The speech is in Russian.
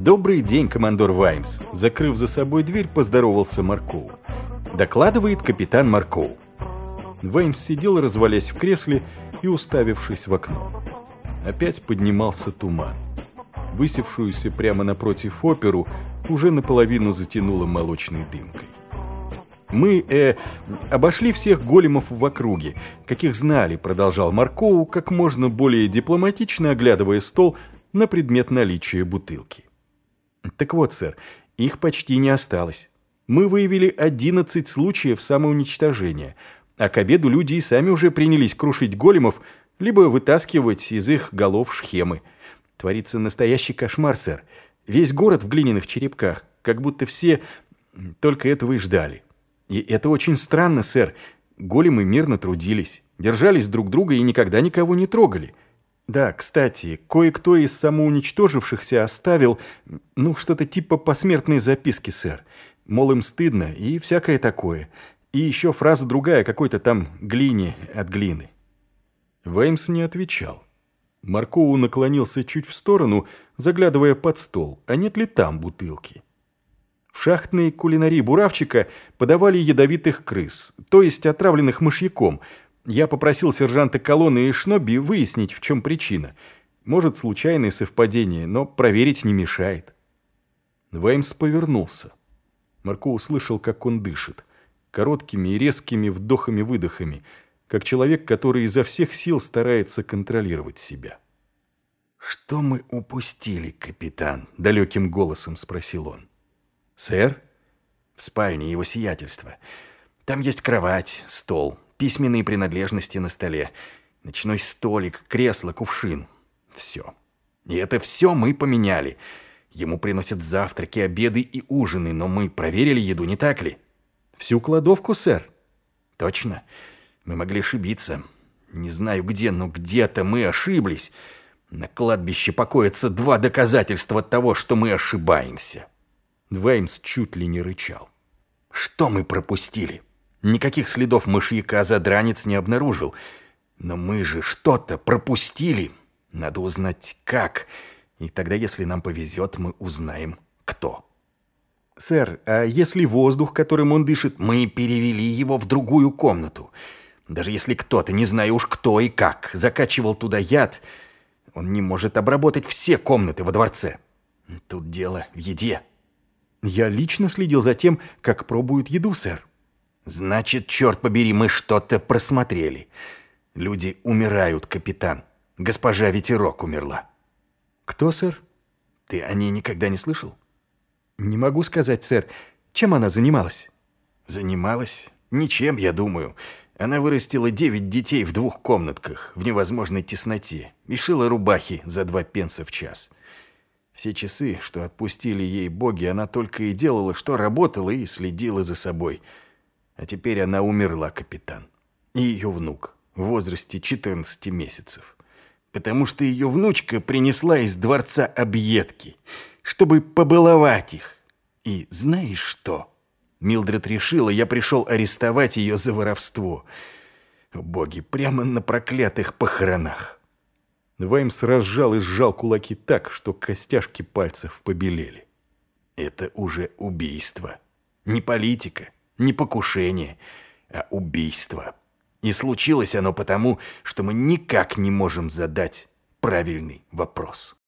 «Добрый день, командор Ваймс!» Закрыв за собой дверь, поздоровался Маркоу. Докладывает капитан Маркоу. Ваймс сидел, развалясь в кресле и уставившись в окно. Опять поднимался туман. Высевшуюся прямо напротив оперу уже наполовину затянуло молочной дымкой. «Мы, э, обошли всех големов в округе, каких знали», продолжал Маркоу, как можно более дипломатично оглядывая стол на предмет наличия бутылки. «Так вот, сэр, их почти не осталось. Мы выявили 11 случаев самоуничтожения, а к обеду люди и сами уже принялись крушить големов, либо вытаскивать из их голов шхемы. Творится настоящий кошмар, сэр. Весь город в глиняных черепках, как будто все только этого и ждали». И это очень странно, сэр. Големы мирно трудились, держались друг друга и никогда никого не трогали. Да, кстати, кое-кто из самоуничтожившихся оставил, ну, что-то типа посмертной записки, сэр. Мол, им стыдно и всякое такое. И еще фраза другая, какой-то там глине от глины. Веймс не отвечал. Маркоу наклонился чуть в сторону, заглядывая под стол, а нет ли там бутылки. В шахтной кулинарии Буравчика подавали ядовитых крыс, то есть отравленных мышьяком. Я попросил сержанта колонны и Шноби выяснить, в чем причина. Может, случайное совпадение, но проверить не мешает. Ваймс повернулся. Марко услышал, как он дышит. Короткими и резкими вдохами-выдохами, как человек, который изо всех сил старается контролировать себя. «Что мы упустили, капитан?» — далеким голосом спросил он. «Сэр?» «В спальне его сиятельства. Там есть кровать, стол, письменные принадлежности на столе, ночной столик, кресло, кувшин. Все. И это все мы поменяли. Ему приносят завтраки, обеды и ужины, но мы проверили еду, не так ли?» «Всю кладовку, сэр?» «Точно. Мы могли ошибиться. Не знаю где, но где-то мы ошиблись. На кладбище покоятся два доказательства того, что мы ошибаемся». Двеймс чуть ли не рычал. «Что мы пропустили? Никаких следов мышьяка задранец не обнаружил. Но мы же что-то пропустили. Надо узнать, как. И тогда, если нам повезет, мы узнаем, кто». «Сэр, а если воздух, которым он дышит, мы перевели его в другую комнату? Даже если кто-то, не знаю уж кто и как, закачивал туда яд, он не может обработать все комнаты во дворце. Тут дело в еде». Я лично следил за тем, как пробуют еду, сэр. Значит, черт побери, мы что-то просмотрели. Люди умирают, капитан. Госпожа Ветерок умерла. Кто, сэр? Ты о ней никогда не слышал? Не могу сказать, сэр. Чем она занималась? Занималась? Ничем, я думаю. Она вырастила девять детей в двух комнатках, в невозможной тесноте, и шила рубахи за два пенса в час. Все часы, что отпустили ей боги, она только и делала, что работала и следила за собой. А теперь она умерла, капитан. И ее внук в возрасте 14 месяцев. Потому что ее внучка принесла из дворца объедки, чтобы побаловать их. И знаешь что? Милдред решила, я пришел арестовать ее за воровство. Боги, прямо на проклятых похоронах. Ваймс разжал и сжал кулаки так, что костяшки пальцев побелели. Это уже убийство. Не политика, не покушение, а убийство. И случилось оно потому, что мы никак не можем задать правильный вопрос.